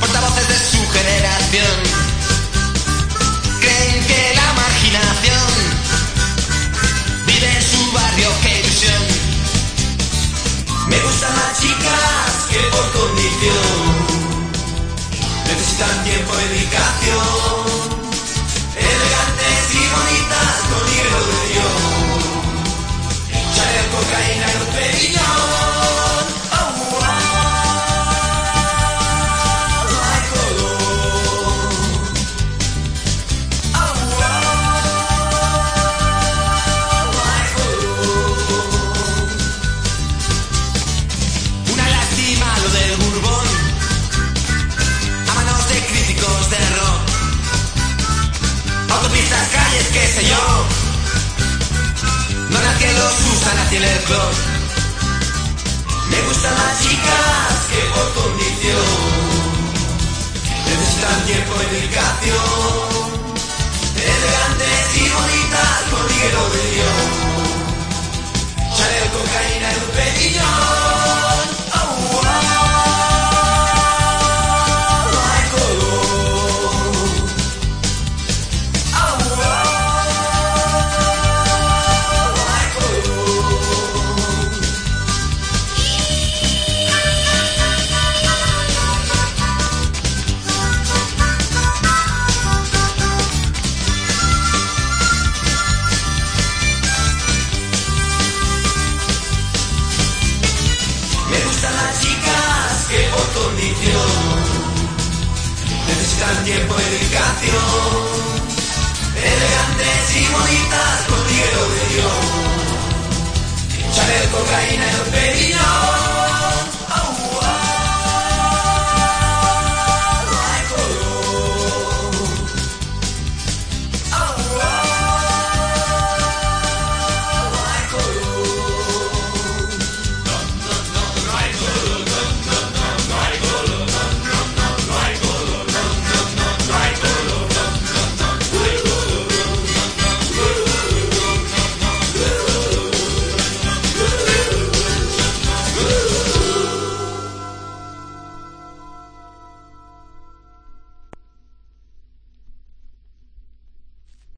portavoces de su generación, creen que la marginación vive en su barrio, qué ilusión. Me gustan las chicas que por condición necesitan tiempo de calles, qué sé yo. No nadie los usa, nadie el club. Me gustan las chicas que por condición necesitan tiempo y dedicación. Necesitan tiempo dedicación. Elegantes y bonitas con de Dios. Chanel, cocaína y perillón.